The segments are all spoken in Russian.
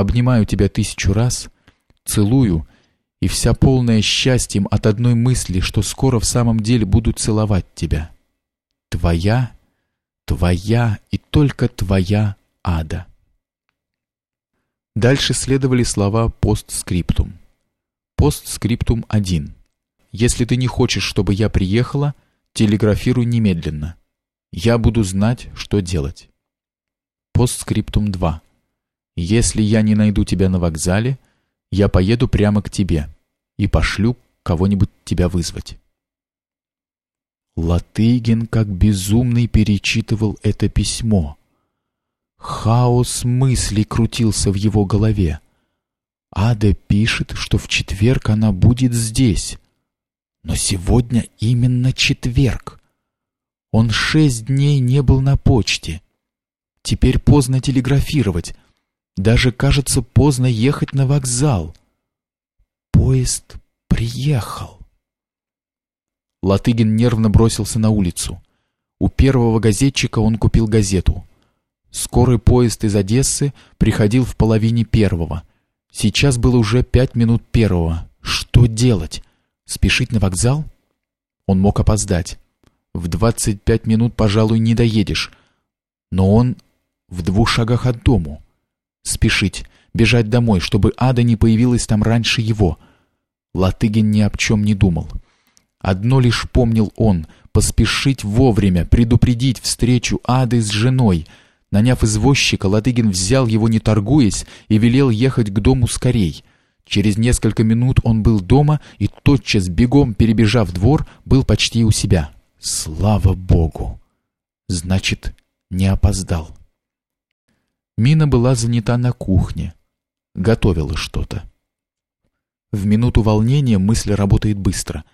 Обнимаю тебя тысячу раз, целую, и вся полная счастьем от одной мысли, что скоро в самом деле буду целовать тебя. Твоя, твоя и только твоя ада. Дальше следовали слова постскриптум. Постскриптум 1. Если ты не хочешь, чтобы я приехала, телеграфируй немедленно. Я буду знать, что делать. Постскриптум 2. Если я не найду тебя на вокзале, я поеду прямо к тебе и пошлю кого-нибудь тебя вызвать. Латыгин как безумный перечитывал это письмо. Хаос мыслей крутился в его голове. Ада пишет, что в четверг она будет здесь. Но сегодня именно четверг. Он шесть дней не был на почте. Теперь поздно телеграфировать. Даже, кажется, поздно ехать на вокзал. Поезд приехал. Латыгин нервно бросился на улицу. У первого газетчика он купил газету. Скорый поезд из Одессы приходил в половине первого. Сейчас было уже пять минут первого. Что делать? Спешить на вокзал? Он мог опоздать. В двадцать пять минут, пожалуй, не доедешь. Но он в двух шагах от дому. Спешить, бежать домой, чтобы Ада не появилась там раньше его. Латыгин ни об чем не думал. Одно лишь помнил он — поспешить вовремя, предупредить встречу Ады с женой — Наняв извозчика, Ладыгин взял его не торгуясь и велел ехать к дому скорей. Через несколько минут он был дома и тотчас, бегом перебежав двор, был почти у себя. Слава Богу! Значит, не опоздал. Мина была занята на кухне. Готовила что-то. В минуту волнения мысль работает быстро.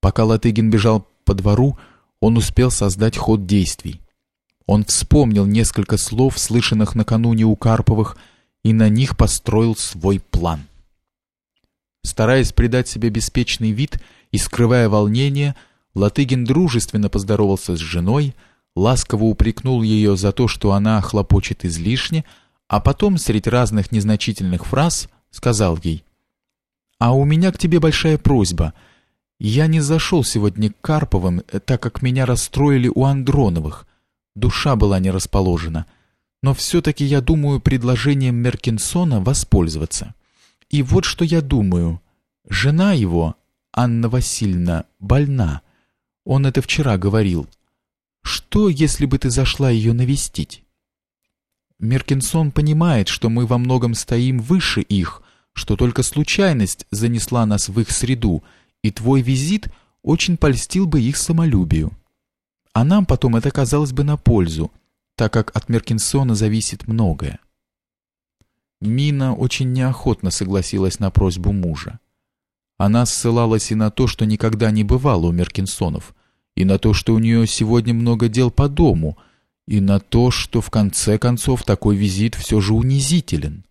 Пока Латыгин бежал по двору, он успел создать ход действий. Он вспомнил несколько слов, слышанных накануне у Карповых, и на них построил свой план. Стараясь придать себе беспечный вид и скрывая волнение, Латыгин дружественно поздоровался с женой, ласково упрекнул ее за то, что она хлопочет излишне, а потом, среди разных незначительных фраз, сказал ей, «А у меня к тебе большая просьба. Я не зашел сегодня к Карповым, так как меня расстроили у Андроновых. Душа была не расположена. Но все-таки я думаю предложением Меркинсона воспользоваться. И вот что я думаю. Жена его, Анна Васильевна, больна. Он это вчера говорил. Что, если бы ты зашла ее навестить? Меркинсон понимает, что мы во многом стоим выше их, что только случайность занесла нас в их среду, и твой визит очень польстил бы их самолюбию. А нам потом это казалось бы на пользу, так как от Меркинсона зависит многое. Мина очень неохотно согласилась на просьбу мужа. Она ссылалась и на то, что никогда не бывало у Меркинсонов, и на то, что у нее сегодня много дел по дому, и на то, что в конце концов такой визит все же унизителен.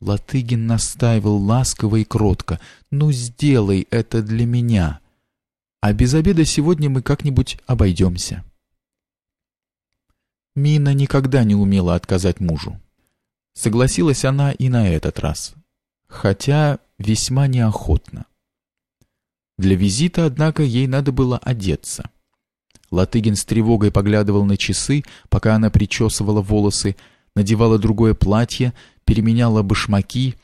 Латыгин настаивал ласково и кротко. «Ну, сделай это для меня!» А без обеда сегодня мы как-нибудь обойдемся. Мина никогда не умела отказать мужу. Согласилась она и на этот раз, хотя весьма неохотно. Для визита, однако, ей надо было одеться. Латыгин с тревогой поглядывал на часы, пока она причесывала волосы, надевала другое платье, переменяла башмаки.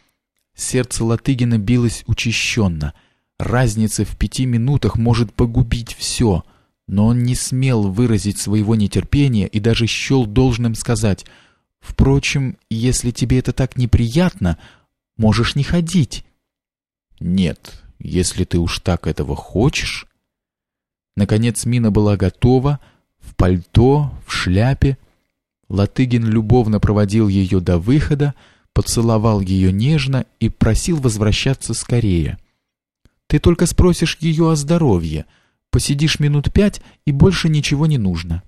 Сердце Латыгина билось учащенно — Разница в пяти минутах может погубить все, но он не смел выразить своего нетерпения и даже счел должным сказать «Впрочем, если тебе это так неприятно, можешь не ходить». «Нет, если ты уж так этого хочешь...» Наконец Мина была готова, в пальто, в шляпе. Латыгин любовно проводил ее до выхода, поцеловал ее нежно и просил возвращаться скорее. Ты только спросишь ее о здоровье, посидишь минут пять и больше ничего не нужно.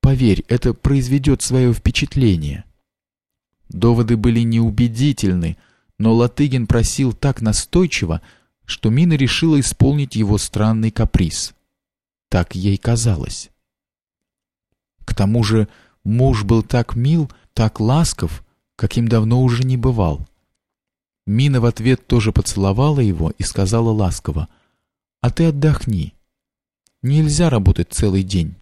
Поверь, это произведет свое впечатление». Доводы были неубедительны, но Латыгин просил так настойчиво, что Мина решила исполнить его странный каприз. Так ей казалось. К тому же муж был так мил, так ласков, каким давно уже не бывал. Мина в ответ тоже поцеловала его и сказала ласково, «А ты отдохни. Нельзя работать целый день.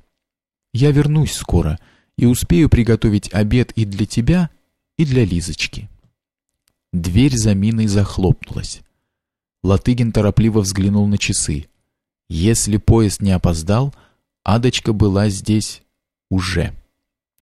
Я вернусь скоро и успею приготовить обед и для тебя, и для Лизочки». Дверь за Миной захлопнулась. Латыгин торопливо взглянул на часы. Если поезд не опоздал, Адочка была здесь уже.